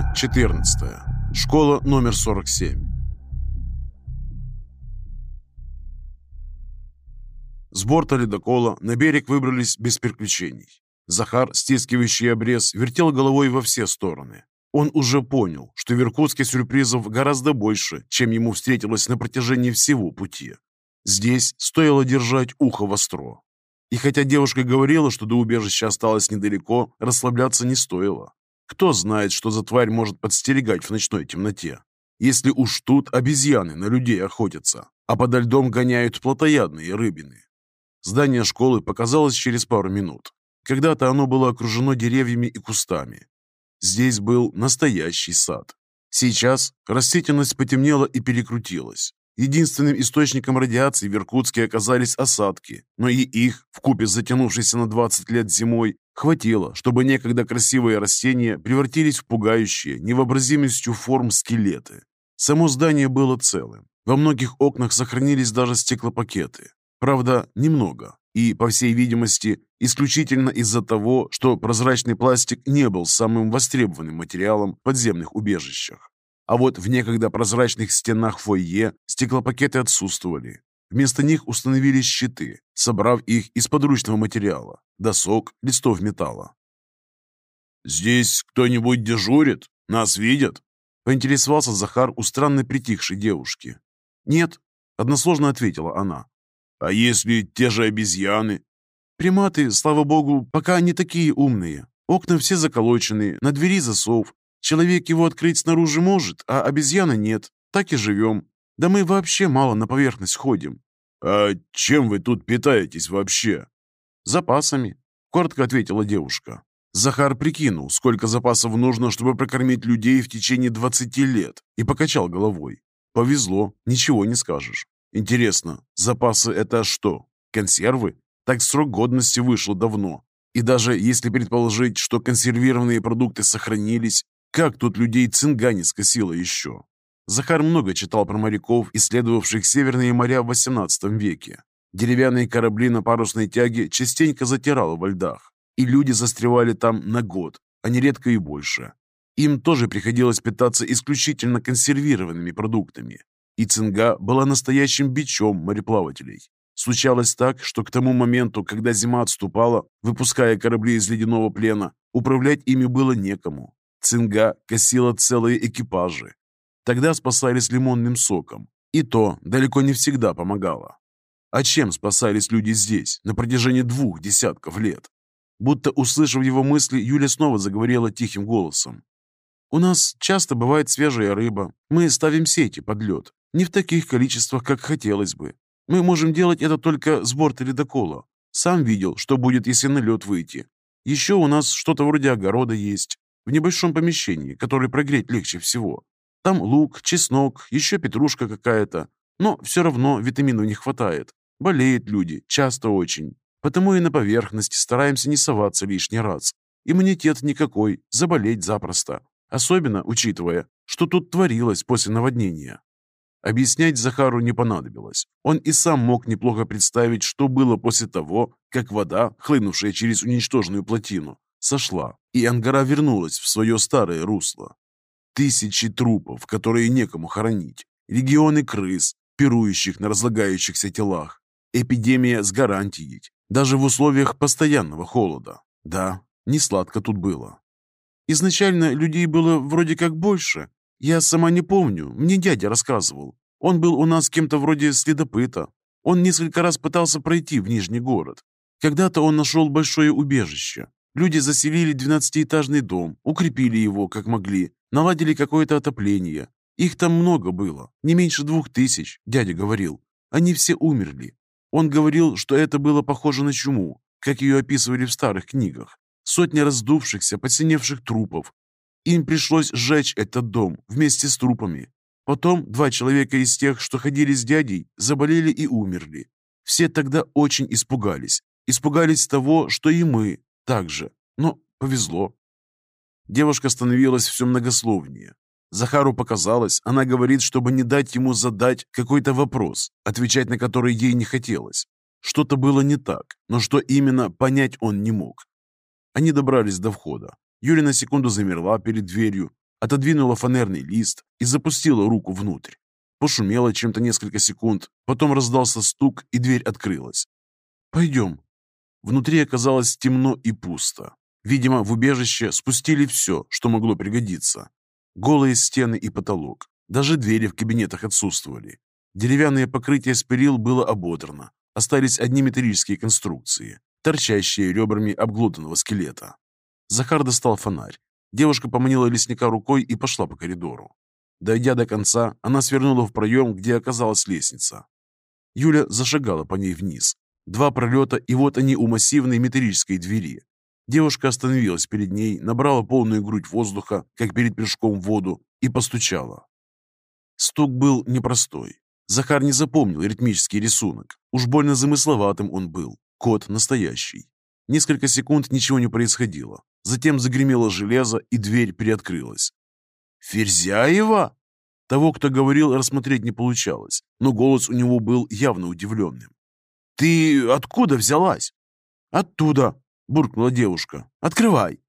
Глава 14. Школа номер 47. С борта ледокола на берег выбрались без приключений. Захар, стискивающий обрез, вертел головой во все стороны. Он уже понял, что в Иркутске сюрпризов гораздо больше, чем ему встретилось на протяжении всего пути. Здесь стоило держать ухо востро. И хотя девушка говорила, что до убежища осталось недалеко, расслабляться не стоило. Кто знает, что за тварь может подстерегать в ночной темноте? Если уж тут обезьяны на людей охотятся, а подо льдом гоняют плотоядные рыбины. Здание школы показалось через пару минут. Когда-то оно было окружено деревьями и кустами. Здесь был настоящий сад. Сейчас растительность потемнела и перекрутилась. Единственным источником радиации в Иркутске оказались осадки, но и их, вкупе с затянувшейся на 20 лет зимой, хватило, чтобы некогда красивые растения превратились в пугающие невообразимостью форм скелеты. Само здание было целым. Во многих окнах сохранились даже стеклопакеты. Правда, немного. И, по всей видимости, исключительно из-за того, что прозрачный пластик не был самым востребованным материалом в подземных убежищах. А вот в некогда прозрачных стенах фойе стеклопакеты отсутствовали. Вместо них установили щиты, собрав их из подручного материала, досок, листов металла. «Здесь кто-нибудь дежурит? Нас видят?» Поинтересовался Захар у странной притихшей девушки. «Нет», — односложно ответила она. «А если те же обезьяны?» «Приматы, слава богу, пока не такие умные. Окна все заколочены, на двери засов, Человек его открыть снаружи может, а обезьяна нет. Так и живем. Да мы вообще мало на поверхность ходим». «А чем вы тут питаетесь вообще?» «Запасами», — коротко ответила девушка. Захар прикинул, сколько запасов нужно, чтобы прокормить людей в течение 20 лет, и покачал головой. Повезло, ничего не скажешь. Интересно, запасы это что? Консервы? Так срок годности вышел давно. И даже если предположить, что консервированные продукты сохранились, как тут людей цинга не скосило еще? Захар много читал про моряков, исследовавших северные моря в XVIII веке. Деревянные корабли на парусной тяге частенько затирало во льдах, и люди застревали там на год, а нередко и больше. Им тоже приходилось питаться исключительно консервированными продуктами, и цинга была настоящим бичом мореплавателей. Случалось так, что к тому моменту, когда зима отступала, выпуская корабли из ледяного плена, управлять ими было некому. Цинга косила целые экипажи. Тогда спасались лимонным соком. И то далеко не всегда помогало. А чем спасались люди здесь на протяжении двух десятков лет? Будто услышав его мысли, Юля снова заговорила тихим голосом. «У нас часто бывает свежая рыба. Мы ставим сети под лед. Не в таких количествах, как хотелось бы. Мы можем делать это только с борта ледокола. Сам видел, что будет, если на лед выйти. Еще у нас что-то вроде огорода есть в небольшом помещении, которое прогреть легче всего. Там лук, чеснок, еще петрушка какая-то. Но все равно витаминов не хватает. Болеют люди, часто очень. Потому и на поверхности стараемся не соваться лишний раз. Иммунитет никакой, заболеть запросто. Особенно учитывая, что тут творилось после наводнения. Объяснять Захару не понадобилось. Он и сам мог неплохо представить, что было после того, как вода, хлынувшая через уничтоженную плотину, сошла, и Ангара вернулась в свое старое русло. Тысячи трупов, которые некому хоронить, регионы крыс, пирующих на разлагающихся телах, эпидемия с гарантией, даже в условиях постоянного холода. Да, не сладко тут было. Изначально людей было вроде как больше. Я сама не помню, мне дядя рассказывал. Он был у нас кем-то вроде следопыта. Он несколько раз пытался пройти в Нижний город. Когда-то он нашел большое убежище, Люди заселили двенадцатиэтажный дом, укрепили его, как могли, наладили какое-то отопление. Их там много было, не меньше двух тысяч, дядя говорил. Они все умерли. Он говорил, что это было похоже на чуму, как ее описывали в старых книгах. Сотни раздувшихся, посиневших трупов. Им пришлось сжечь этот дом вместе с трупами. Потом два человека из тех, что ходили с дядей, заболели и умерли. Все тогда очень испугались. Испугались того, что и мы, так же, но повезло. Девушка становилась все многословнее. Захару показалось, она говорит, чтобы не дать ему задать какой-то вопрос, отвечать на который ей не хотелось. Что-то было не так, но что именно, понять он не мог. Они добрались до входа. Юля на секунду замерла перед дверью, отодвинула фанерный лист и запустила руку внутрь. Пошумела чем-то несколько секунд, потом раздался стук, и дверь открылась. «Пойдем». Внутри оказалось темно и пусто. Видимо, в убежище спустили все, что могло пригодиться. Голые стены и потолок. Даже двери в кабинетах отсутствовали. Деревянное покрытие с перил было ободрано. Остались одни металлические конструкции, торчащие ребрами обглоданного скелета. Захар достал фонарь. Девушка поманила лесника рукой и пошла по коридору. Дойдя до конца, она свернула в проем, где оказалась лестница. Юля зашагала по ней вниз. Два пролета, и вот они у массивной металлической двери. Девушка остановилась перед ней, набрала полную грудь воздуха, как перед прыжком в воду, и постучала. Стук был непростой. Захар не запомнил ритмический рисунок. Уж больно замысловатым он был. Код настоящий. Несколько секунд ничего не происходило. Затем загремело железо, и дверь приоткрылась. «Ферзяева?» Того, кто говорил, рассмотреть не получалось, но голос у него был явно удивленным. «Ты откуда взялась?» «Оттуда», — буркнула девушка. «Открывай».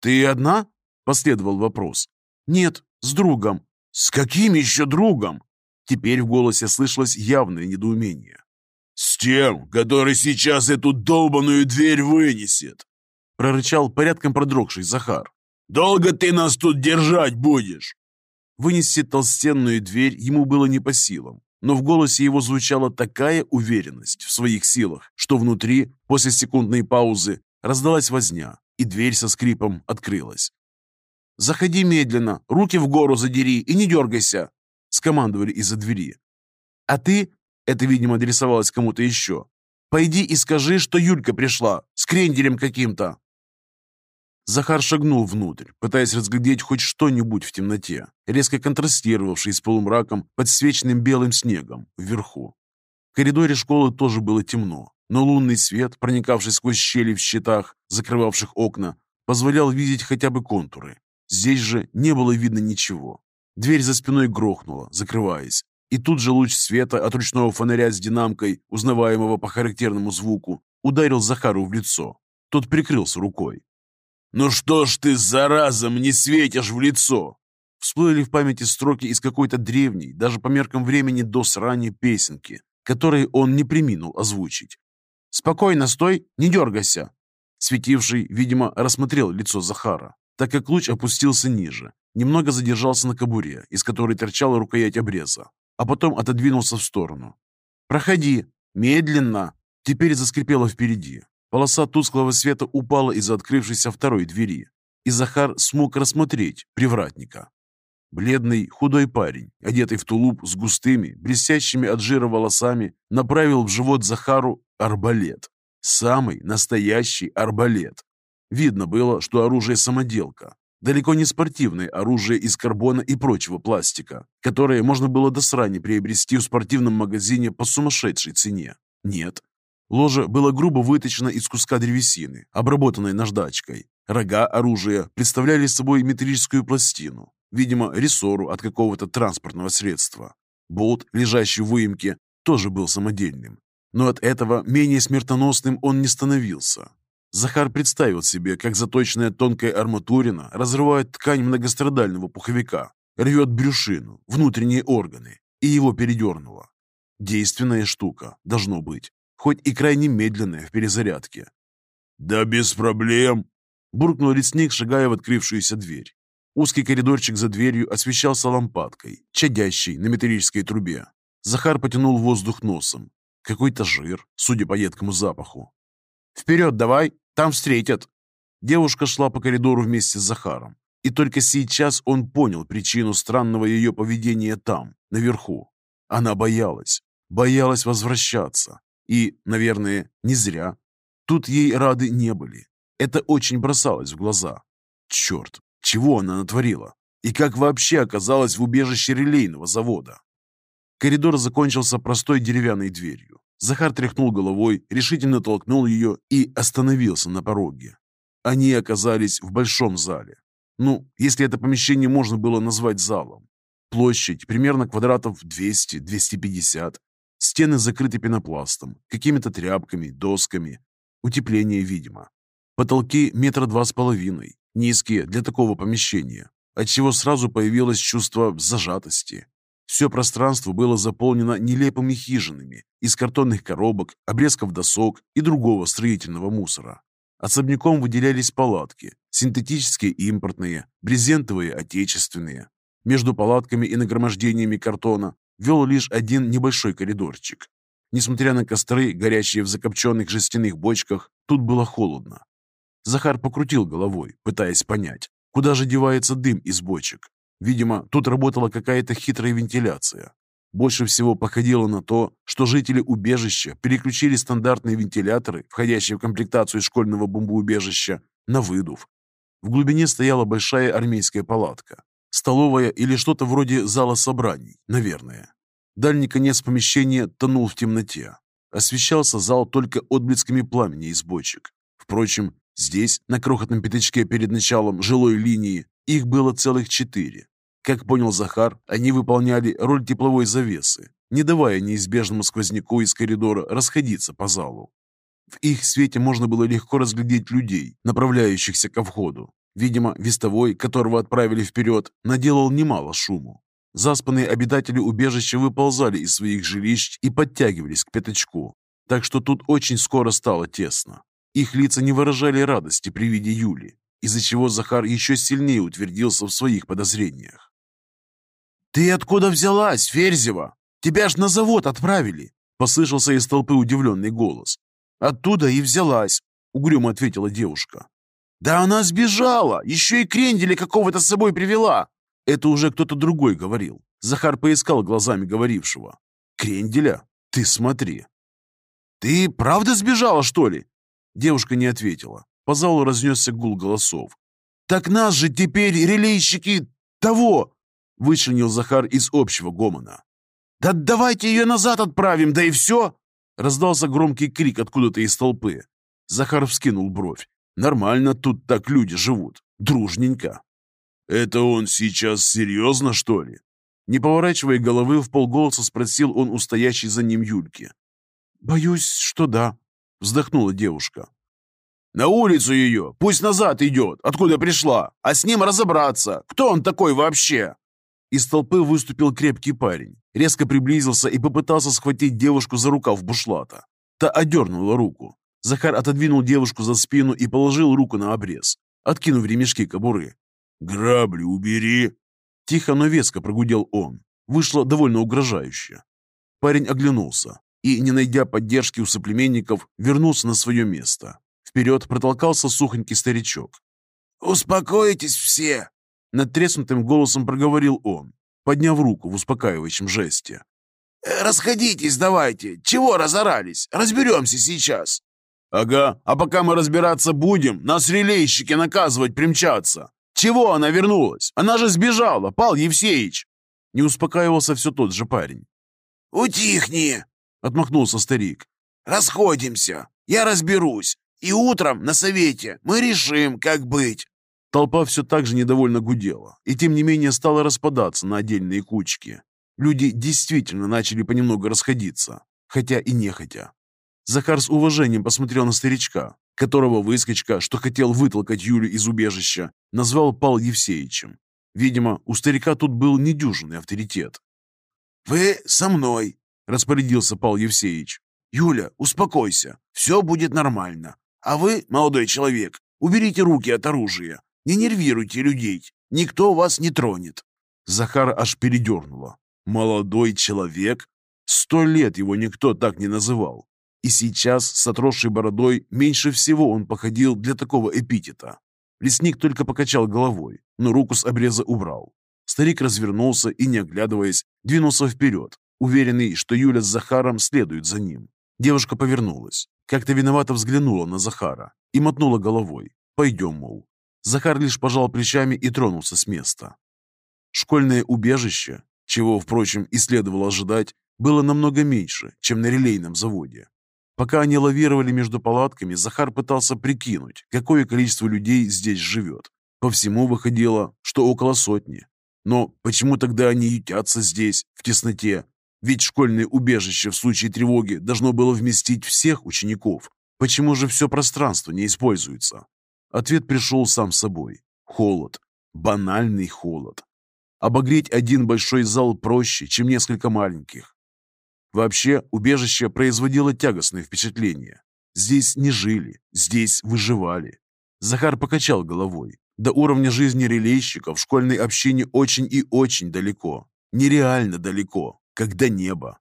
«Ты одна?» — последовал вопрос. «Нет, с другом». «С каким еще другом?» Теперь в голосе слышалось явное недоумение. «С тем, который сейчас эту долбаную дверь вынесет!» прорычал порядком продрогший Захар. «Долго ты нас тут держать будешь?» Вынести толстенную дверь ему было не по силам, но в голосе его звучала такая уверенность в своих силах, что внутри, после секундной паузы, раздалась возня, и дверь со скрипом открылась. «Заходи медленно, руки в гору задери и не дергайся!» — скомандовали из-за двери. «А ты...» — это, видимо, адресовалось кому-то еще. «Пойди и скажи, что Юлька пришла, с кренделем каким-то!» Захар шагнул внутрь, пытаясь разглядеть хоть что-нибудь в темноте, резко контрастировавшей с полумраком подсвеченным белым снегом вверху. В коридоре школы тоже было темно, но лунный свет, проникавший сквозь щели в щитах, закрывавших окна, позволял видеть хотя бы контуры. Здесь же не было видно ничего. Дверь за спиной грохнула, закрываясь, и тут же луч света от ручного фонаря с динамкой, узнаваемого по характерному звуку, ударил Захару в лицо. Тот прикрылся рукой. «Ну что ж ты, зараза, не светишь в лицо?» Всплыли в памяти строки из какой-то древней, даже по меркам времени до срани песенки, которые он не приминул озвучить. «Спокойно стой, не дергайся!» Светивший, видимо, рассмотрел лицо Захара, так как луч опустился ниже, немного задержался на кобуре, из которой торчала рукоять обреза, а потом отодвинулся в сторону. «Проходи! Медленно!» Теперь заскрипело впереди, Полоса тусклого света упала из-за открывшейся второй двери, и Захар смог рассмотреть привратника. Бледный, худой парень, одетый в тулуп с густыми, блестящими от жира волосами, направил в живот Захару арбалет. Самый настоящий арбалет. Видно было, что оружие самоделка. Далеко не спортивное оружие из карбона и прочего пластика, которое можно было до срани приобрести в спортивном магазине по сумасшедшей цене. Нет, Ложе было грубо выточено из куска древесины, обработанной наждачкой. Рога оружия представляли собой металлическую пластину, видимо, рессору от какого-то транспортного средства. Болт, лежащий в выемке, тоже был самодельным. Но от этого менее смертоносным он не становился. Захар представил себе, как заточенная тонкая арматурина разрывает ткань многострадального пуховика, рвет брюшину, внутренние органы, и его передернуло. Действенная штука, должно быть хоть и крайне медленная в перезарядке. «Да без проблем!» – буркнул лесник, шагая в открывшуюся дверь. Узкий коридорчик за дверью освещался лампадкой, чадящей на металлической трубе. Захар потянул воздух носом. Какой-то жир, судя по едкому запаху. «Вперед давай, там встретят!» Девушка шла по коридору вместе с Захаром. И только сейчас он понял причину странного ее поведения там, наверху. Она боялась, боялась возвращаться, и, наверное, не зря. Тут ей рады не были. Это очень бросалось в глаза. Черт, чего она натворила? И как вообще оказалась в убежище релейного завода? Коридор закончился простой деревянной дверью. Захар тряхнул головой, решительно толкнул ее и остановился на пороге. Они оказались в большом зале. Ну, если это помещение можно было назвать залом. Площадь примерно квадратов 200-250. Стены закрыты пенопластом, какими-то тряпками, досками. Утепление видимо. Потолки метра два с половиной, низкие для такого помещения. отчего сразу появилось чувство зажатости. Все пространство было заполнено нелепыми хижинами из картонных коробок, обрезков досок и другого строительного мусора. Особняком выделялись палатки, синтетические импортные, брезентовые отечественные. Между палатками и нагромождениями картона вел лишь один небольшой коридорчик. Несмотря на костры, горящие в закопченных жестяных бочках, тут было холодно. Захар покрутил головой, пытаясь понять, куда же девается дым из бочек. Видимо, тут работала какая-то хитрая вентиляция. Больше всего походило на то, что жители убежища переключили стандартные вентиляторы, входящие в комплектацию школьного бомбоубежища, на выдув. В глубине стояла большая армейская палатка. Столовая или что-то вроде зала собраний, наверное. Дальний конец помещения тонул в темноте. Освещался зал только отблесками пламени из бочек. Впрочем, здесь, на крохотном пятачке перед началом жилой линии, их было целых четыре. Как понял Захар, они выполняли роль тепловой завесы, не давая неизбежному сквозняку из коридора расходиться по залу. В их свете можно было легко разглядеть людей, направляющихся ко входу. Видимо, вестовой, которого отправили вперед, наделал немало шуму. Заспанные обитатели убежища выползали из своих жилищ и подтягивались к пятачку, так что тут очень скоро стало тесно. Их лица не выражали радости при виде Юли, из-за чего Захар еще сильнее утвердился в своих подозрениях. «Ты откуда взялась, Ферзева? Тебя ж на завод отправили!» Послышался из толпы удивленный голос. «Оттуда и взялась», — угрюмо ответила девушка. «Да она сбежала! Еще и кренделя какого-то с собой привела!» Это уже кто-то другой говорил. Захар поискал глазами говорившего. «Кренделя? Ты смотри!» «Ты правда сбежала, что ли?» Девушка не ответила. По залу разнесся гул голосов. «Так нас же теперь релейщики того!» Вычленил Захар из общего гомона. «Да давайте ее назад отправим, да и все!» Раздался громкий крик откуда-то из толпы. Захар вскинул бровь. «Нормально тут так люди живут. Дружненько». «Это он сейчас серьезно, что ли?» Не поворачивая головы, в полголоса спросил он у стоящей за ним Юльки. «Боюсь, что да», — вздохнула девушка. «На улицу ее! Пусть назад идет, откуда пришла, а с ним разобраться. Кто он такой вообще?» Из толпы выступил крепкий парень, резко приблизился и попытался схватить девушку за рукав бушлата. Та одернула руку. Захар отодвинул девушку за спину и положил руку на обрез, откинув ремешки кобуры. «Грабли убери!» Тихо, но веско прогудел он. Вышло довольно угрожающе. Парень оглянулся и, не найдя поддержки у соплеменников, вернулся на свое место. Вперед протолкался сухонький старичок. «Успокойтесь все!» Надтреснутым голосом проговорил он, подняв руку в успокаивающем жесте. «Э, «Расходитесь давайте! Чего разорались? Разберемся сейчас!» «Ага, а пока мы разбираться будем, нас релейщики наказывать примчатся! Чего она вернулась? Она же сбежала, Пал Евсеич!» Не успокаивался все тот же парень. «Утихни!» — отмахнулся старик. «Расходимся, я разберусь, и утром на совете мы решим, как быть». Толпа все так же недовольно гудела, и тем не менее стала распадаться на отдельные кучки. Люди действительно начали понемногу расходиться, хотя и нехотя. Захар с уважением посмотрел на старичка, которого выскочка, что хотел вытолкать Юлю из убежища, назвал Пал Евсеичем. Видимо, у старика тут был недюжинный авторитет. «Вы со мной», — распорядился Пал Евсеич. «Юля, успокойся, все будет нормально. А вы, молодой человек, уберите руки от оружия. Не нервируйте людей, никто вас не тронет». Захар аж передернуло. «Молодой человек? Сто лет его никто так не называл. И сейчас, с отросшей бородой, меньше всего он походил для такого эпитета. Лесник только покачал головой, но руку с обреза убрал. Старик развернулся и, не оглядываясь, двинулся вперед, уверенный, что Юля с Захаром следуют за ним. Девушка повернулась, как-то виновато взглянула на Захара и мотнула головой. «Пойдем, мол». Захар лишь пожал плечами и тронулся с места. Школьное убежище, чего, впрочем, и следовало ожидать, было намного меньше, чем на релейном заводе. Пока они лавировали между палатками, Захар пытался прикинуть, какое количество людей здесь живет. По всему выходило, что около сотни. Но почему тогда они ютятся здесь, в тесноте? Ведь школьное убежище в случае тревоги должно было вместить всех учеников. Почему же все пространство не используется? Ответ пришел сам собой. Холод. Банальный холод. Обогреть один большой зал проще, чем несколько маленьких. Вообще, убежище производило тягостное впечатление. Здесь не жили, здесь выживали. Захар покачал головой. До уровня жизни релейщиков в школьной общине очень и очень далеко. Нереально далеко, как до неба.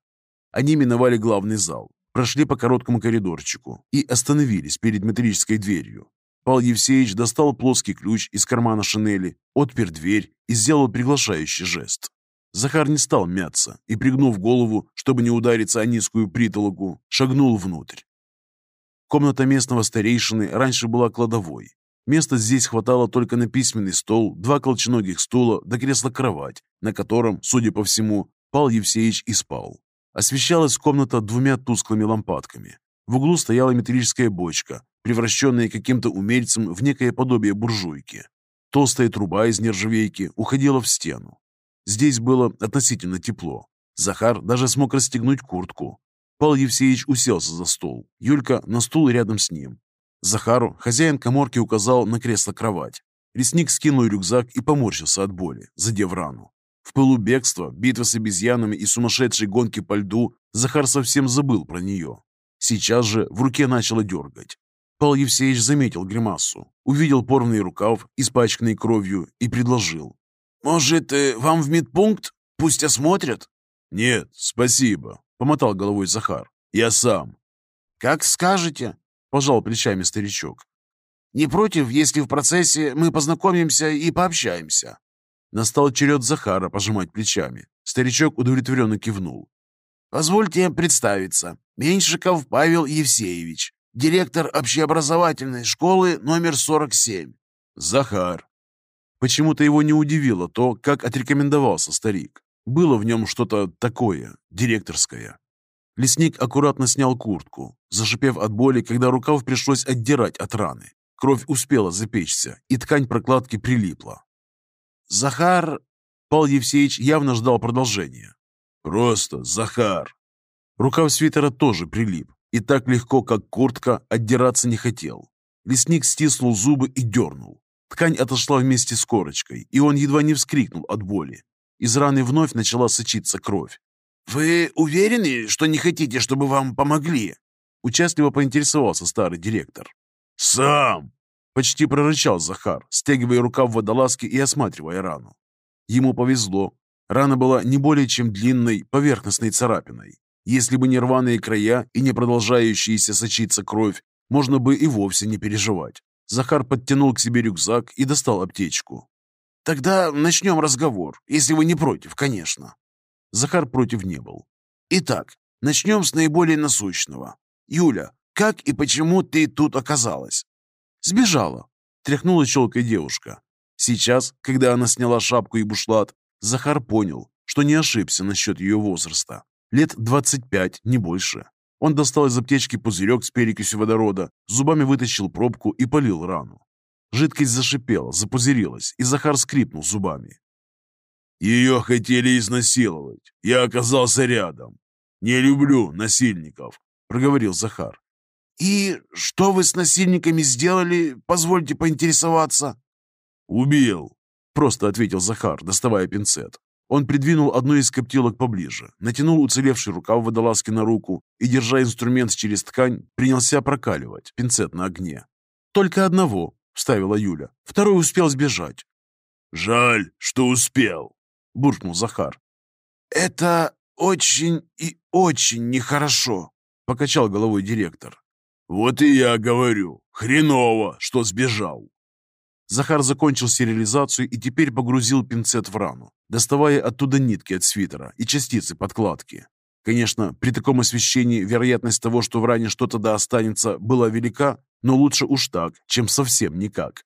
Они миновали главный зал, прошли по короткому коридорчику и остановились перед металлической дверью. Пал Евсеевич достал плоский ключ из кармана шинели, отпер дверь и сделал приглашающий жест. Захар не стал мяться и, пригнув голову, чтобы не удариться о низкую притолоку, шагнул внутрь. Комната местного старейшины раньше была кладовой. Места здесь хватало только на письменный стол, два колченогих стула да кресло-кровать, на котором, судя по всему, Пал Евсеевич и спал. Освещалась комната двумя тусклыми лампадками. В углу стояла металлическая бочка, превращенная каким-то умельцем в некое подобие буржуйки. Толстая труба из нержавейки уходила в стену. Здесь было относительно тепло. Захар даже смог расстегнуть куртку. Павел Евсеевич уселся за стол, Юлька на стул рядом с ним. Захару хозяин коморки указал на кресло-кровать. Лесник скинул рюкзак и поморщился от боли, задев рану. В пылу бегства, битвы с обезьянами и сумасшедшей гонки по льду Захар совсем забыл про нее. Сейчас же в руке начало дергать. Павел Евсеевич заметил гримасу, увидел порванный рукав, испачканный кровью, и предложил. «Может, э, вам в медпункт? Пусть осмотрят?» «Нет, спасибо», — помотал головой Захар. «Я сам». «Как скажете», — пожал плечами старичок. «Не против, если в процессе мы познакомимся и пообщаемся?» Настал черед Захара пожимать плечами. Старичок удовлетворенно кивнул. «Позвольте представиться. Меньшиков Павел Евсеевич директор общеобразовательной школы номер 47. Захар. Почему-то его не удивило то, как отрекомендовался старик. Было в нем что-то такое, директорское. Лесник аккуратно снял куртку, зашипев от боли, когда рукав пришлось отдирать от раны. Кровь успела запечься, и ткань прокладки прилипла. «Захар...» Павел Евсеевич явно ждал продолжения. «Просто Захар». Рукав свитера тоже прилип, и так легко, как куртка, отдираться не хотел. Лесник стиснул зубы и дернул. Ткань отошла вместе с корочкой, и он едва не вскрикнул от боли. Из раны вновь начала сочиться кровь. «Вы уверены, что не хотите, чтобы вам помогли?» Участливо поинтересовался старый директор. «Сам!» Почти прорычал Захар, стягивая рукав водолазки и осматривая рану. Ему повезло. Рана была не более чем длинной поверхностной царапиной. Если бы не рваные края и не продолжающаяся сочиться кровь, можно бы и вовсе не переживать. Захар подтянул к себе рюкзак и достал аптечку. «Тогда начнем разговор, если вы не против, конечно». Захар против не был. «Итак, начнем с наиболее насущного. Юля, как и почему ты тут оказалась?» «Сбежала», — тряхнула челкой девушка. Сейчас, когда она сняла шапку и бушлат, Захар понял, что не ошибся насчет ее возраста. Лет 25, не больше. Он достал из аптечки пузырек с перекисью водорода, зубами вытащил пробку и полил рану. Жидкость зашипела, запузырилась, и Захар скрипнул зубами. «Ее хотели изнасиловать. Я оказался рядом. Не люблю насильников», — проговорил Захар. «И что вы с насильниками сделали, позвольте поинтересоваться?» «Убил», — просто ответил Захар, доставая пинцет. Он придвинул одну из коптилок поближе, натянул уцелевший рукав водолазки на руку и, держа инструмент через ткань, принялся прокаливать пинцет на огне. «Только одного», — вставила Юля. «Второй успел сбежать». «Жаль, что успел», — буркнул Захар. «Это очень и очень нехорошо», — покачал головой директор. «Вот и я говорю, хреново, что сбежал». Захар закончил стерилизацию и теперь погрузил пинцет в рану, доставая оттуда нитки от свитера и частицы подкладки. Конечно, при таком освещении вероятность того, что в ране что-то да останется, была велика, но лучше уж так, чем совсем никак.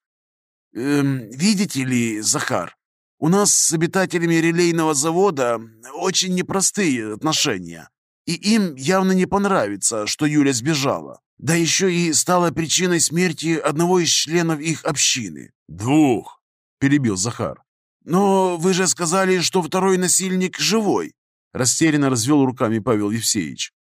«Эм, «Видите ли, Захар, у нас с обитателями релейного завода очень непростые отношения, и им явно не понравится, что Юля сбежала. Да еще и стала причиной смерти одного из членов их общины. «Двух!» – перебил Захар. «Но вы же сказали, что второй насильник живой!» Растерянно развел руками Павел Евсеевич.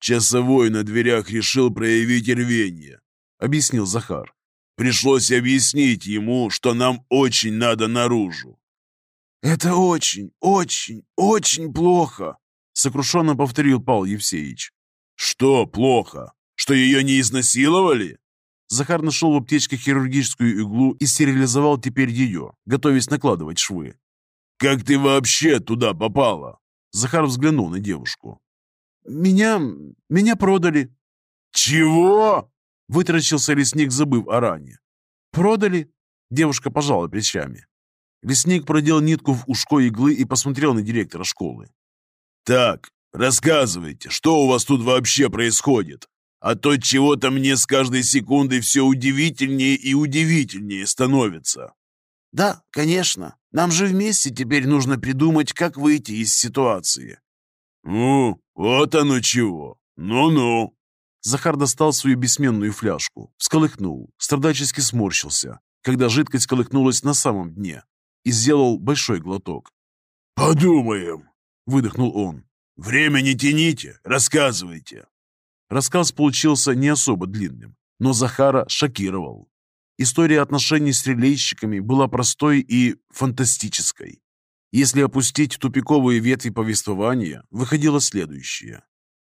«Часовой на дверях решил проявить рвение», – объяснил Захар. Пришлось объяснить ему, что нам очень надо наружу. «Это очень, очень, очень плохо», — сокрушенно повторил Павел Евсеевич. «Что плохо? Что ее не изнасиловали?» Захар нашел в аптечке хирургическую иглу и стерилизовал теперь ее, готовясь накладывать швы. «Как ты вообще туда попала?» Захар взглянул на девушку. «Меня... меня продали». «Чего?» Вытаращился лесник, забыв о ране. «Продали?» Девушка пожала плечами. Лесник продел нитку в ушко иглы и посмотрел на директора школы. «Так, рассказывайте, что у вас тут вообще происходит? А то чего-то мне с каждой секундой все удивительнее и удивительнее становится». «Да, конечно. Нам же вместе теперь нужно придумать, как выйти из ситуации». «Ну, вот оно чего. Ну-ну». Захар достал свою бессменную фляжку, всколыхнул, страдачески сморщился, когда жидкость колыхнулась на самом дне, и сделал большой глоток. «Подумаем», — выдохнул он. «Время не тяните, рассказывайте». Рассказ получился не особо длинным, но Захара шокировал. История отношений с релейщиками была простой и фантастической. Если опустить тупиковые ветви повествования, выходило следующее.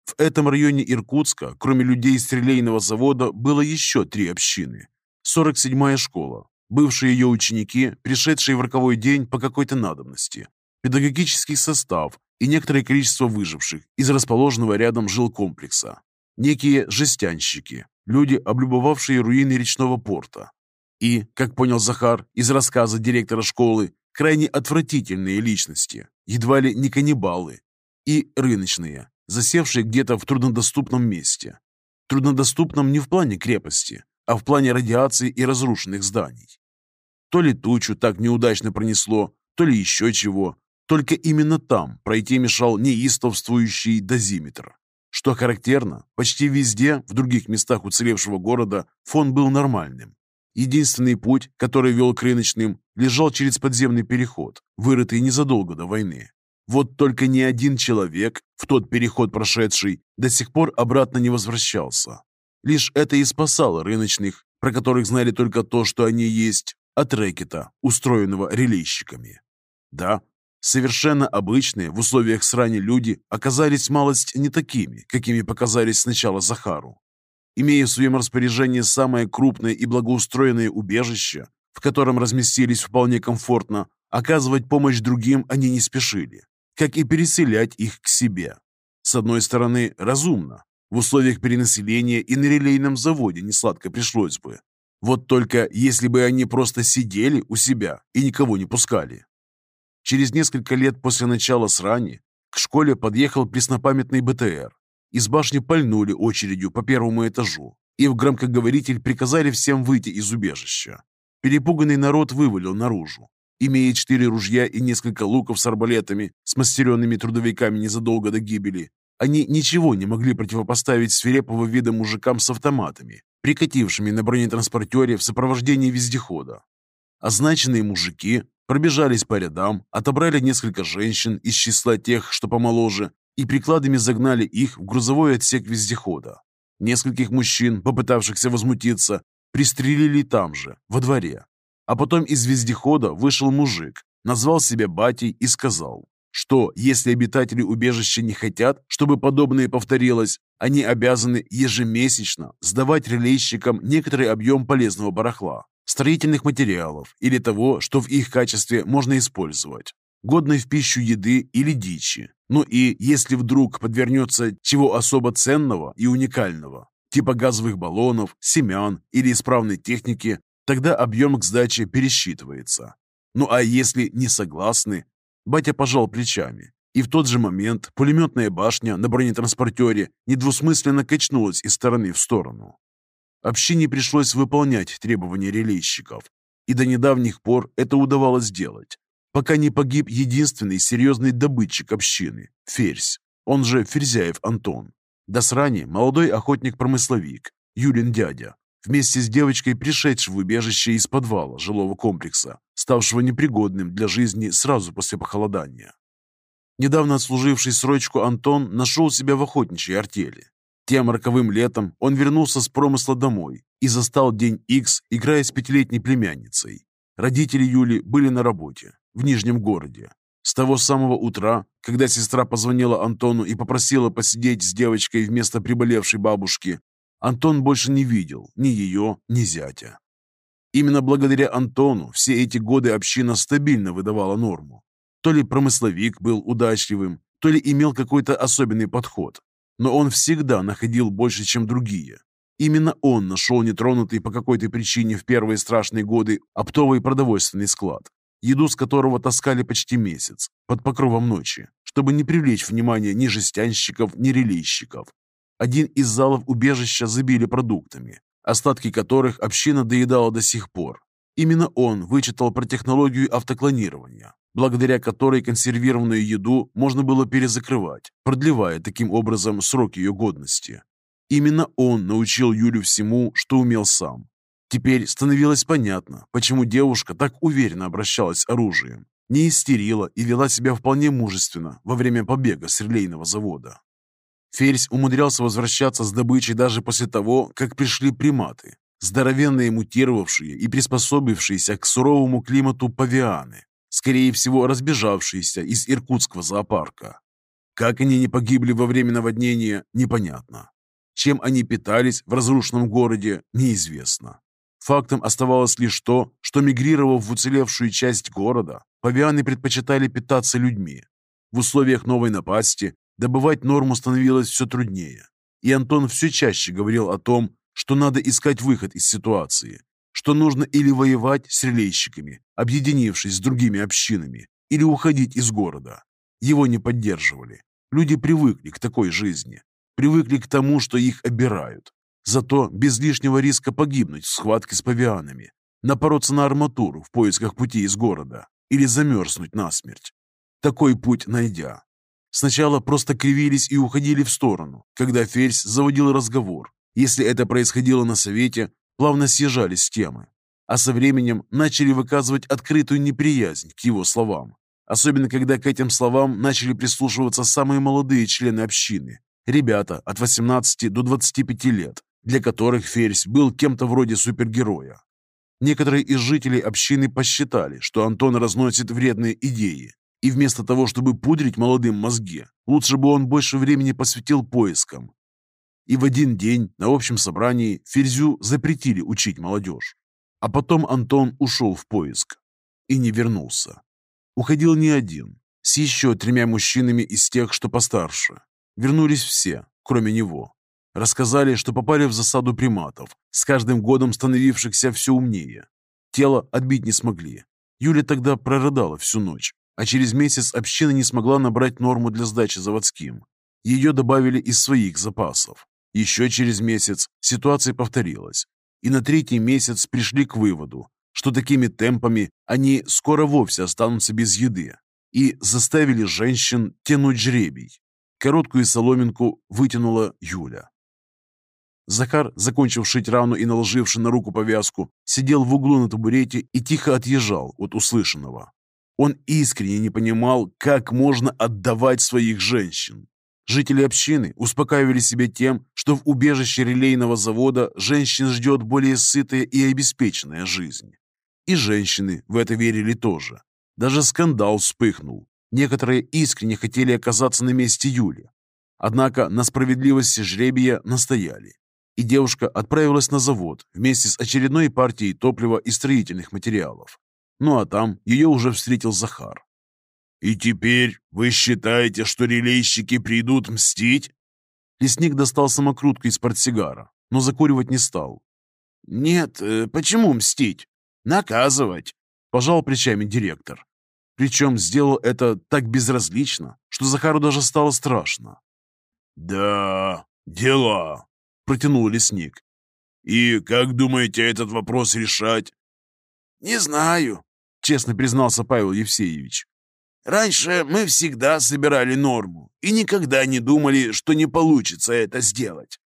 В этом районе Иркутска, кроме людей из релейного завода, было еще три общины. 47-я школа, бывшие ее ученики, пришедшие в роковой день по какой-то надобности, педагогический состав и некоторое количество выживших из расположенного рядом жилкомплекса. Некие жестянщики, люди, облюбовавшие руины речного порта. И, как понял Захар из рассказа директора школы, крайне отвратительные личности, едва ли не каннибалы, и рыночные, засевшие где-то в труднодоступном месте. Труднодоступном не в плане крепости, а в плане радиации и разрушенных зданий. То ли тучу так неудачно пронесло, то ли еще чего. Только именно там пройти мешал неистовствующий дозиметр. Что характерно, почти везде, в других местах уцелевшего города, фон был нормальным. Единственный путь, который вел к рыночным, лежал через подземный переход, вырытый незадолго до войны. Вот только ни один человек, в тот переход прошедший, до сих пор обратно не возвращался. Лишь это и спасало рыночных, про которых знали только то, что они есть, от рэкета, устроенного релейщиками. Да, совершенно обычные в условиях срани люди оказались малость не такими, какими показались сначала Захару. Имея в своем распоряжении самое крупное и благоустроенное убежище, в котором разместились вполне комфортно, оказывать помощь другим они не спешили как и переселять их к себе. С одной стороны, разумно. В условиях перенаселения и на релейном заводе несладко пришлось бы. Вот только если бы они просто сидели у себя и никого не пускали. Через несколько лет после начала срани к школе подъехал преснопамятный БТР. Из башни пальнули очередью по первому этажу, и в громкоговоритель приказали всем выйти из убежища. Перепуганный народ вывалил наружу. Имея четыре ружья и несколько луков с арбалетами, смастеренными трудовиками незадолго до гибели, они ничего не могли противопоставить свирепого вида мужикам с автоматами, прикатившими на бронетранспортере в сопровождении вездехода. Означенные мужики пробежались по рядам, отобрали несколько женщин из числа тех, что помоложе, и прикладами загнали их в грузовой отсек вездехода. Нескольких мужчин, попытавшихся возмутиться, пристрелили там же, во дворе. А потом из вездехода вышел мужик, назвал себя батей и сказал, что если обитатели убежища не хотят, чтобы подобное повторилось, они обязаны ежемесячно сдавать релейщикам некоторый объем полезного барахла, строительных материалов или того, что в их качестве можно использовать, годной в пищу еды или дичи. Ну и если вдруг подвернется чего особо ценного и уникального, типа газовых баллонов, семян или исправной техники, Тогда объем к сдаче пересчитывается. Ну а если не согласны? Батя пожал плечами. И в тот же момент пулеметная башня на бронетранспортере недвусмысленно качнулась из стороны в сторону. Общине пришлось выполнять требования релейщиков, и до недавних пор это удавалось делать, пока не погиб единственный серьезный добытчик общины – Ферзь, он же Ферзяев Антон. До срани молодой охотник-промысловик, Юлин дядя, вместе с девочкой, пришедшей в убежище из подвала жилого комплекса, ставшего непригодным для жизни сразу после похолодания. Недавно отслуживший срочку Антон нашел себя в охотничьей артели. Тем роковым летом он вернулся с промысла домой и застал день X, играя с пятилетней племянницей. Родители Юли были на работе, в Нижнем городе. С того самого утра, когда сестра позвонила Антону и попросила посидеть с девочкой вместо приболевшей бабушки, Антон больше не видел ни ее, ни зятя. Именно благодаря Антону все эти годы община стабильно выдавала норму. То ли промысловик был удачливым, то ли имел какой-то особенный подход. Но он всегда находил больше, чем другие. Именно он нашел нетронутый по какой-то причине в первые страшные годы оптовый продовольственный склад, еду с которого таскали почти месяц, под покровом ночи, чтобы не привлечь внимание ни жестянщиков, ни релейщиков. Один из залов убежища забили продуктами, остатки которых община доедала до сих пор. Именно он вычитал про технологию автоклонирования, благодаря которой консервированную еду можно было перезакрывать, продлевая таким образом срок ее годности. Именно он научил Юлю всему, что умел сам. Теперь становилось понятно, почему девушка так уверенно обращалась с оружием, не истерила и вела себя вполне мужественно во время побега с релейного завода. Ферзь умудрялся возвращаться с добычей даже после того, как пришли приматы, здоровенные мутировавшие и приспособившиеся к суровому климату павианы, скорее всего разбежавшиеся из Иркутского зоопарка. Как они не погибли во время наводнения, непонятно. Чем они питались в разрушенном городе, неизвестно. Фактом оставалось лишь то, что мигрировав в уцелевшую часть города, павианы предпочитали питаться людьми. В условиях новой напасти добывать норму становилось все труднее. И Антон все чаще говорил о том, что надо искать выход из ситуации, что нужно или воевать с релейщиками, объединившись с другими общинами, или уходить из города. Его не поддерживали. Люди привыкли к такой жизни, привыкли к тому, что их обирают. Зато без лишнего риска погибнуть в схватке с павианами, напороться на арматуру в поисках пути из города или замерзнуть насмерть. Такой путь найдя. Сначала просто кривились и уходили в сторону, когда Ферзь заводил разговор. Если это происходило на совете, плавно съезжались с темы. А со временем начали выказывать открытую неприязнь к его словам. Особенно, когда к этим словам начали прислушиваться самые молодые члены общины, Ребята от 18 до 25 лет, для которых Ферзь был кем-то вроде супергероя. Некоторые из жителей общины посчитали, что Антон разносит вредные идеи, и вместо того, чтобы пудрить молодым мозги, лучше бы он больше времени посвятил поискам. И в один день на общем собрании Ферзю запретили учить молодежь. А потом Антон ушел в поиск и не вернулся. Уходил не один, с еще тремя мужчинами из тех, что постарше. Вернулись все, кроме него. Рассказали, что попали в засаду приматов, с каждым годом становившихся все умнее. Тело отбить не смогли. Юля тогда прорыдала всю ночь, а через месяц община не смогла набрать норму для сдачи заводским. Ее добавили из своих запасов. Еще через месяц ситуация повторилась. И на третий месяц пришли к выводу, что такими темпами они скоро вовсе останутся без еды, и заставили женщин тянуть жребий. Короткую соломинку вытянула Юля. Захар, закончив шить рану и наложивший на руку повязку, сидел в углу на табурете и тихо отъезжал от услышанного. Он искренне не понимал, как можно отдавать своих женщин. Жители общины успокаивали себя тем, что в убежище релейного завода женщин ждет более сытая и обеспеченная жизнь. И женщины в это верили тоже. Даже скандал вспыхнул, Некоторые искренне хотели оказаться на месте Юли. Однако на справедливости жребия настояли. И девушка отправилась на завод вместе с очередной партией топлива и строительных материалов. Ну а там ее уже встретил Захар. «И теперь вы считаете, что релейщики придут мстить?» Лесник достал самокрутку из портсигара, но закуривать не стал. «Нет, э, почему мстить? Наказывать!» – пожал плечами директор. Причем сделал это так безразлично, что Захару даже стало страшно. «Да, дела», — протянул лесник. «И как думаете этот вопрос решать?» «Не знаю», — честно признался Павел Евсеевич. «Раньше мы всегда собирали норму и никогда не думали, что не получится это сделать».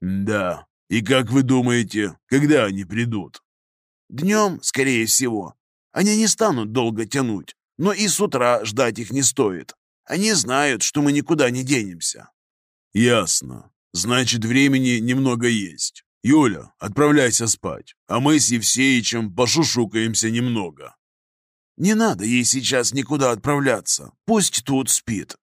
«Да, и как вы думаете, когда они придут?» «Днем, скорее всего. Они не станут долго тянуть, но и с утра ждать их не стоит. Они знают, что мы никуда не денемся». «Ясно. Значит, времени немного есть. Юля, отправляйся спать, а мы с Евсеичем пошушукаемся немного». «Не надо ей сейчас никуда отправляться. Пусть тут спит».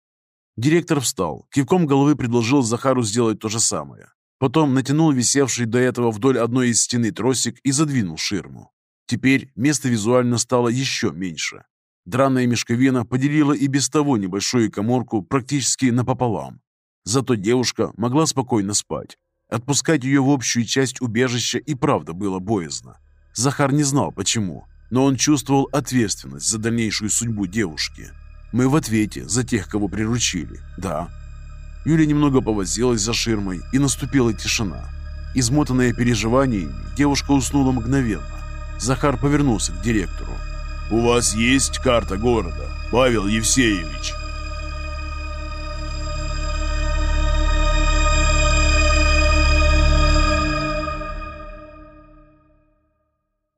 Директор встал, кивком головы предложил Захару сделать то же самое. Потом натянул висевший до этого вдоль одной из стены тросик и задвинул ширму. Теперь место визуально стало еще меньше. Драная мешковина поделила и без того небольшую коморку практически напополам. Зато девушка могла спокойно спать. Отпускать ее в общую часть убежища и правда было боязно. Захар не знал почему, но он чувствовал ответственность за дальнейшую судьбу девушки. Мы в ответе за тех, кого приручили, да. Юля немного повозилась за ширмой, и наступила тишина. Измотанная переживаниями, девушка уснула мгновенно. Захар повернулся к директору. «У вас есть карта города, Павел Евсеевич?»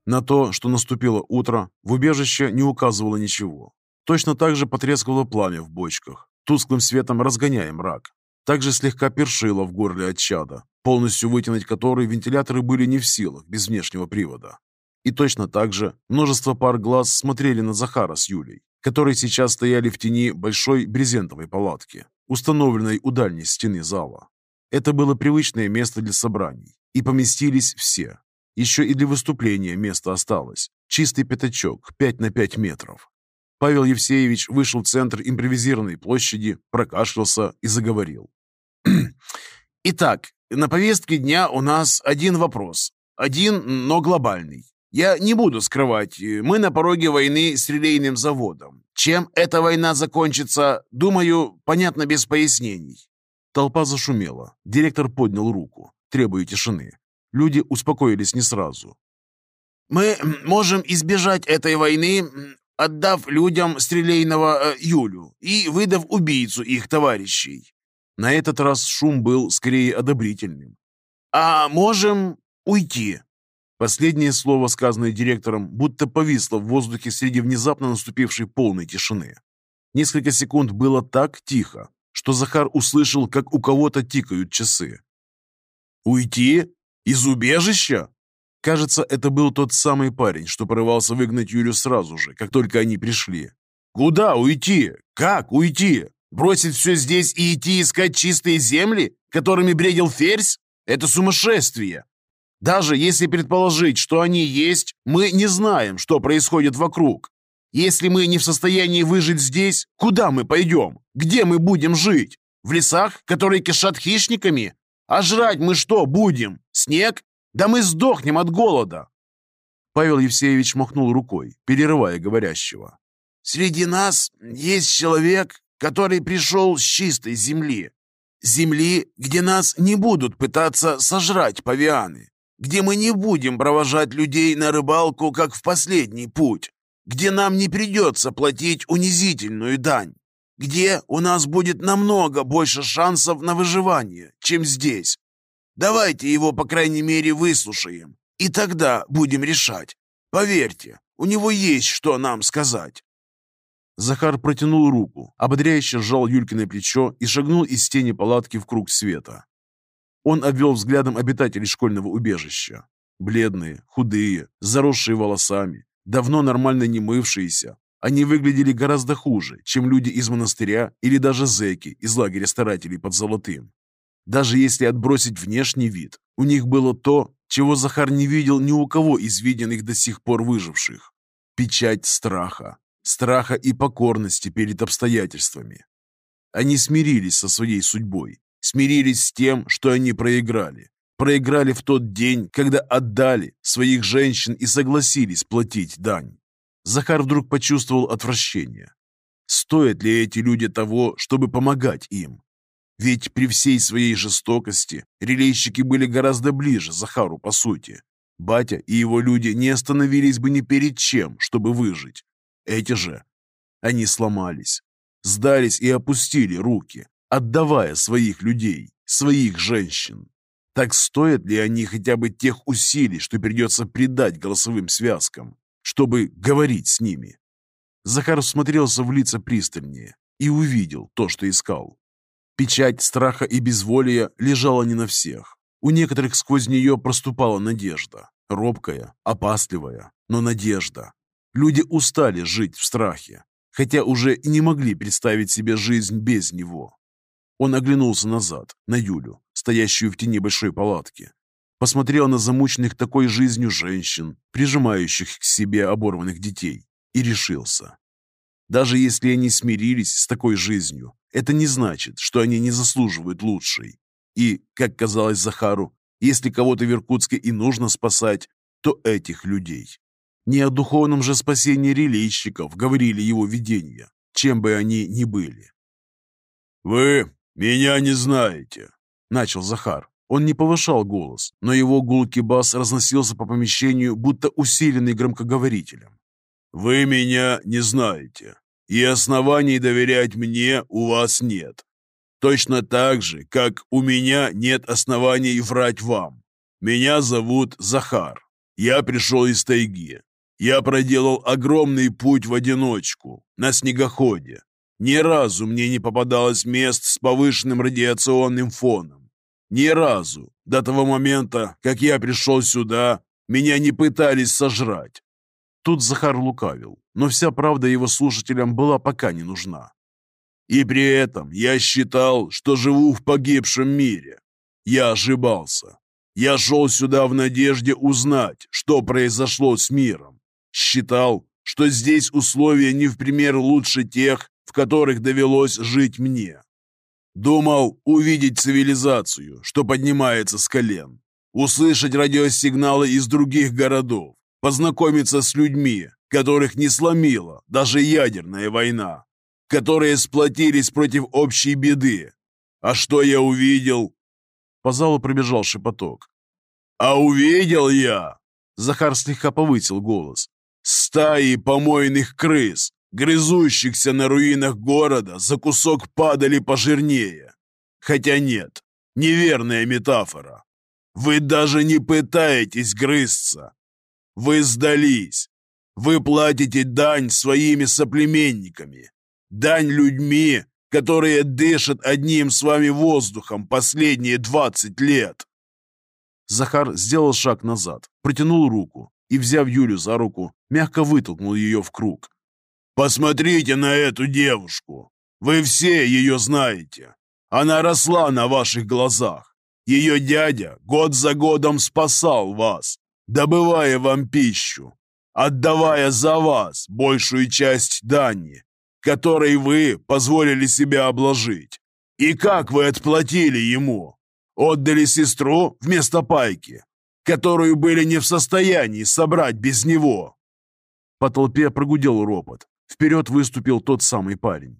На то, что наступило утро, в убежище не указывало ничего. Точно так же потрескивало пламя в бочках, тусклым светом разгоняя мрак. Также слегка першило в горле от чада, полностью вытянуть который вентиляторы были не в силах без внешнего привода. И точно так же множество пар глаз смотрели на Захара с Юлей, которые сейчас стояли в тени большой брезентовой палатки, установленной у дальней стены зала. Это было привычное место для собраний, и поместились все, еще и для выступления место осталось. Чистый пятачок, 5 на 5 метров. Павел Евсеевич вышел в центр импровизированной площади, прокашлялся и заговорил. Итак, на повестке дня у нас один вопрос. Один, но глобальный. Я не буду скрывать, мы на пороге войны с релейным заводом. Чем эта война закончится, думаю, понятно без пояснений. Толпа зашумела. Директор поднял руку, требуя тишины. Люди успокоились не сразу. «Мы можем избежать этой войны, отдав людям стрелейного э, Юлю и выдав убийцу их товарищей». На этот раз шум был скорее одобрительным. «А можем уйти». Последнее слово, сказанное директором, будто повисло в воздухе среди внезапно наступившей полной тишины. Несколько секунд было так тихо, что Захар услышал, как у кого-то тикают часы. «Уйти?» Из убежища? Кажется, это был тот самый парень, что порывался выгнать Юлю сразу же, как только они пришли. Куда уйти? Как уйти? Бросить все здесь и идти искать чистые земли, которыми бредил Ферзь? Это сумасшествие. Даже если предположить, что они есть, мы не знаем, что происходит вокруг. Если мы не в состоянии выжить здесь, куда мы пойдем? Где мы будем жить? В лесах, которые кишат хищниками? А жрать мы что будем? Снег? Да мы сдохнем от голода!» Павел Евсеевич махнул рукой, перерывая говорящего. «Среди нас есть человек, который пришел с чистой земли. Земли, где нас не будут пытаться сожрать павианы, где мы не будем провожать людей на рыбалку, как в последний путь, где нам не придется платить унизительную дань где у нас будет намного больше шансов на выживание, чем здесь. Давайте его, по крайней мере, выслушаем, и тогда будем решать. Поверьте, у него есть что нам сказать». Захар протянул руку, ободряюще сжал Юлькино плечо и шагнул из тени палатки в круг света. Он обвел взглядом обитателей школьного убежища. Бледные, худые, заросшие волосами, давно нормально не мывшиеся, они выглядели гораздо хуже, чем люди из монастыря или даже зэки из лагеря старателей под Золотым. Даже если отбросить внешний вид, у них было то, чего Захар не видел ни у кого из виденных до сих пор выживших. Печать страха. Страха и покорности перед обстоятельствами. Они смирились со своей судьбой, смирились с тем, что они проиграли. Проиграли в тот день, когда отдали своих женщин и согласились платить дань. Захар вдруг почувствовал отвращение. Стоят ли эти люди того, чтобы помогать им? Ведь при всей своей жестокости релейщики были гораздо ближе Захару по сути. Батя и его люди не остановились бы ни перед чем, чтобы выжить. Эти же, они сломались, сдались и опустили руки, отдавая своих людей, своих женщин. Так стоят ли они хотя бы тех усилий, что придется придать голосовым связкам? чтобы говорить с ними. Захар смотрелся в лица пристальнее и увидел то, что искал. Печать страха и безволия лежала не на всех. У некоторых сквозь нее проступала надежда. Робкая, опасливая, но надежда. Люди устали жить в страхе, хотя уже и не могли представить себе жизнь без него. Он оглянулся назад, на Юлю, стоящую в тени большой палатки. Посмотрел на замученных такой жизнью женщин, прижимающих к себе оборванных детей, и решился. Даже если они смирились с такой жизнью, это не значит, что они не заслуживают лучшей. И, как казалось Захару, если кого-то в Иркутске и нужно спасать, то этих людей. Не о духовном же спасении релейщиков говорили его видения, чем бы они ни были. «Вы меня не знаете», — начал Захар. Он не повышал голос, но его гулкий бас разносился по помещению, будто усиленный громкоговорителем. «Вы меня не знаете, и оснований доверять мне у вас нет. Точно так же, как у меня нет оснований врать вам. Меня зовут Захар. Я пришел из тайги. Я проделал огромный путь в одиночку, на снегоходе. Ни разу мне не попадалось мест с повышенным радиационным фоном. Ни разу, до того момента, как я пришел сюда, меня не пытались сожрать. Тут Захар лукавил, но вся правда его слушателям была пока не нужна. И при этом я считал, что живу в погибшем мире. Я ошибался. Я шел сюда в надежде узнать, что произошло с миром. Считал, что здесь условия не в пример лучше тех, в которых довелось жить мне. Думал увидеть цивилизацию, что поднимается с колен, услышать радиосигналы из других городов, познакомиться с людьми, которых не сломила даже ядерная война, которые сплотились против общей беды. А что я увидел? По залу пробежал шепоток. А увидел я, Захар слегка повысил голос, стаи помойных крыс, грызущихся на руинах города за кусок падали пожирнее. Хотя нет, неверная метафора. Вы даже не пытаетесь грызться, вы сдались. Вы платите дань своими соплеменниками. Дань людьми, которые дышат одним с вами воздухом последние двадцать лет. Захар сделал шаг назад, протянул руку и, взяв Юлю за руку, мягко вытолкнул ее в круг. «Посмотрите на эту девушку! Вы все ее знаете! Она росла на ваших глазах! Ее дядя год за годом спасал вас! Добывая вам пищу, отдавая за вас большую часть дани, которой вы позволили себя обложить. И как вы отплатили ему? Отдали сестру вместо пайки, которую были не в состоянии собрать без него. По толпе прогудел ропот. Вперед выступил тот самый парень.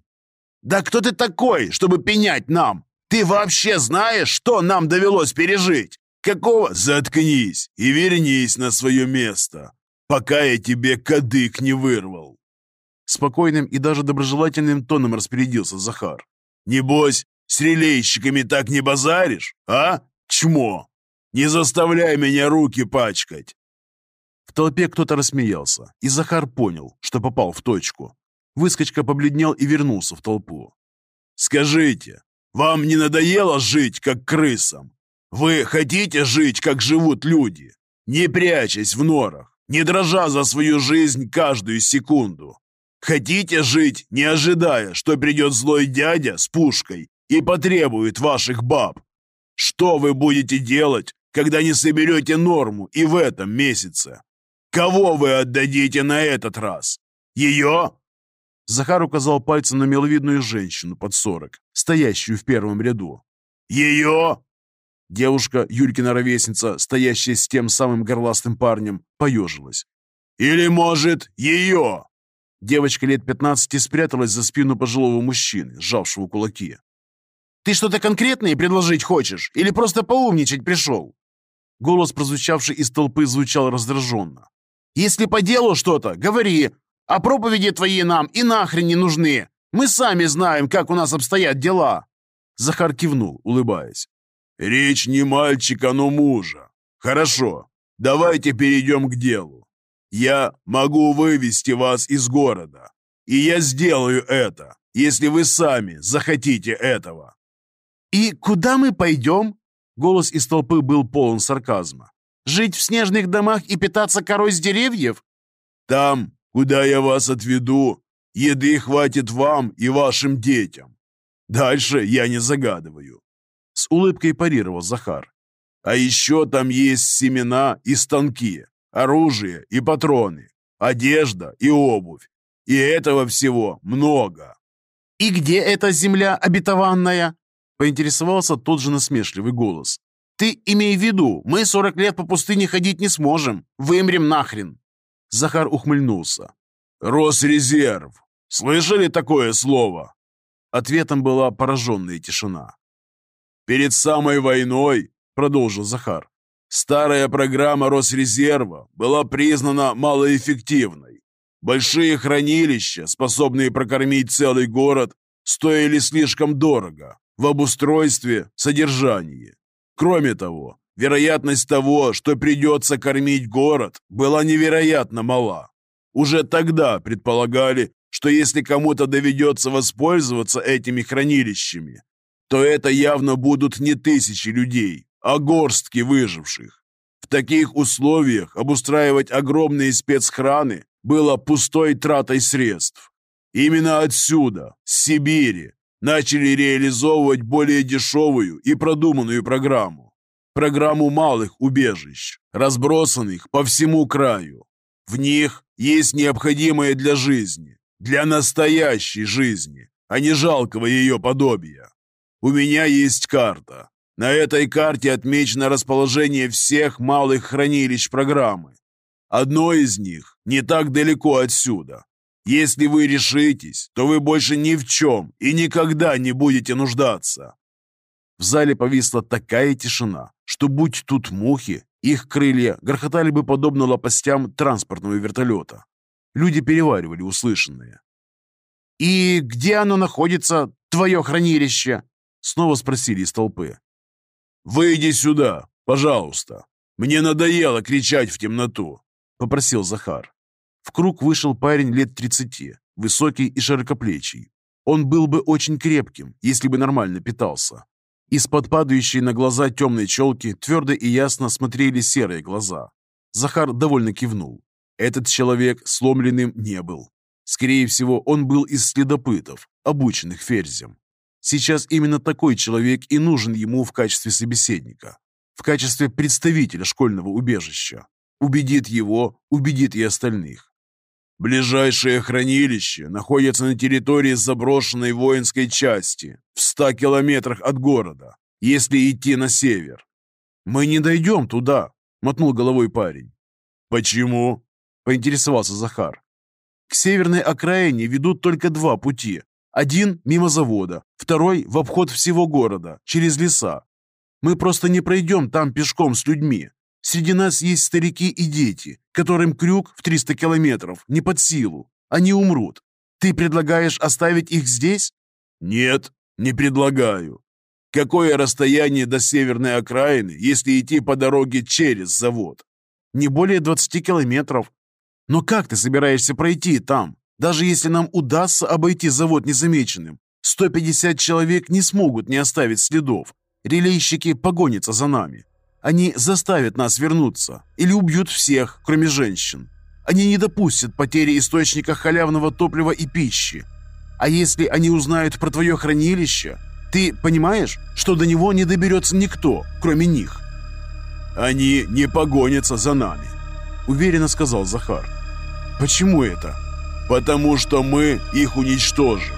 «Да кто ты такой, чтобы пенять нам? Ты вообще знаешь, что нам довелось пережить? Какого? Заткнись и вернись на свое место, пока я тебе кадык не вырвал. Спокойным и даже доброжелательным тоном распорядился Захар. Небось, с релейщиками так не базаришь, а? Чмо! Не заставляй меня руки пачкать!» В толпе кто-то рассмеялся, и Захар понял, что попал в точку. Выскочка побледнел и вернулся в толпу. «Скажите, вам не надоело жить, как крысам? Вы хотите жить, как живут люди, не прячась в норах, не дрожа за свою жизнь каждую секунду? Хотите жить, не ожидая, что придет злой дядя с пушкой и потребует ваших баб? Что вы будете делать, когда не соберете норму и в этом месяце? Кого вы отдадите на этот раз? Ее?» Захар указал пальцем на миловидную женщину под сорок, стоящую в первом ряду. «Ее?» Девушка, Юлькина ровесница, стоящая с тем самым горластым парнем, поежилась. «Или, может, ее?» Девочка лет пятнадцати спряталась за спину пожилого мужчины, сжавшего кулаки. «Ты что-то конкретное предложить хочешь? Или просто поумничать пришел?» Голос, прозвучавший из толпы, звучал раздраженно. «Если по делу что-то, говори. А проповеди твои нам и нахрен не нужны. Мы сами знаем, как у нас обстоят дела». Захар кивнул, улыбаясь. Речь не мальчика, но мужа. Хорошо, давайте перейдем к делу. Я могу вывести вас из города. И я сделаю это, если вы сами захотите этого. И куда мы пойдем? Голос из толпы был полон сарказма. «Жить в снежных домах и питаться корой с деревьев?» «Там, куда я вас отведу, еды хватит вам и вашим детям. Дальше я не загадываю». С улыбкой парировал Захар. «А еще там есть семена и станки, оружие и патроны, одежда и обувь. И этого всего много». «И где эта земля обетованная?» Поинтересовался тот же насмешливый голос. «Ты имей в виду, мы сорок лет по пустыне ходить не сможем. Вымрем нахрен!» Захар ухмыльнулся. «Росрезерв! Слышали такое слово?» Ответом была пораженная тишина. «Перед самой войной, — продолжил Захар, — старая программа Росрезерва была признана малоэффективной. Большие хранилища, способные прокормить целый город, стоили слишком дорого в обустройстве, содержании. Кроме того, вероятность того, что придется кормить город, была невероятно мала. Уже тогда предполагали, что если кому-то доведется воспользоваться этими хранилищами, то это явно будут не тысячи людей, а горстки выживших. В таких условиях обустраивать огромные спецхраны было пустой тратой средств. Именно отсюда, с Сибири, начали реализовывать более дешевую и продуманную программу. Программу малых убежищ, разбросанных по всему краю. В них есть необходимое для жизни, для настоящей жизни, а не жалкого ее подобия. У меня есть карта. На этой карте отмечено расположение всех малых хранилищ программы. Одно из них не так далеко отсюда, если вы решитесь, то вы больше ни в чем и никогда не будете нуждаться. В зале повисла такая тишина, что будь тут мухи, их крылья грохотали бы подобно лопастям транспортного вертолета. Люди переваривали услышанное. «И где оно находится, твое хранилище?» Снова спросили из толпы. «Выйди сюда, пожалуйста. Мне надоело кричать в темноту», — попросил Захар. В круг вышел парень лет 30, высокий и широкоплечий. Он был бы очень крепким, если бы нормально питался. Из-под падающей на глаза темной челки твердо и ясно смотрели серые глаза. Захар довольно кивнул. Этот человек сломленным не был. Скорее всего, он был из следопытов, обученных ферзем. Сейчас именно такой человек и нужен ему в качестве собеседника, в качестве представителя школьного убежища. Убедит его, убедит и остальных. Ближайшее хранилище находится на территории заброшенной воинской части, в ста километрах от города, если идти на север. «Мы не дойдем туда», — мотнул головой парень. «Почему?» — поинтересовался Захар. «К северной окраине ведут только два пути. Один мимо завода, второй в обход всего города, через леса. Мы просто не пройдем там пешком с людьми. Среди нас есть старики и дети, которым крюк в 300 километров не под силу. Они умрут. Ты предлагаешь оставить их здесь? Нет, не предлагаю. Какое расстояние до северной окраины, если идти по дороге через завод? Не более 20 километров. Но как ты собираешься пройти там? Даже если нам удастся обойти завод незамеченным, 150 человек не смогут не оставить следов. Релейщики погонятся за нами. Они заставят нас вернуться или убьют всех, кроме женщин. Они не допустят потери источника халявного топлива и пищи. А если они узнают про твое хранилище, ты понимаешь, что до него не доберется никто, кроме них?» «Они не погонятся за нами», — уверенно сказал Захар. «Почему это?» «Потому что мы их уничтожим.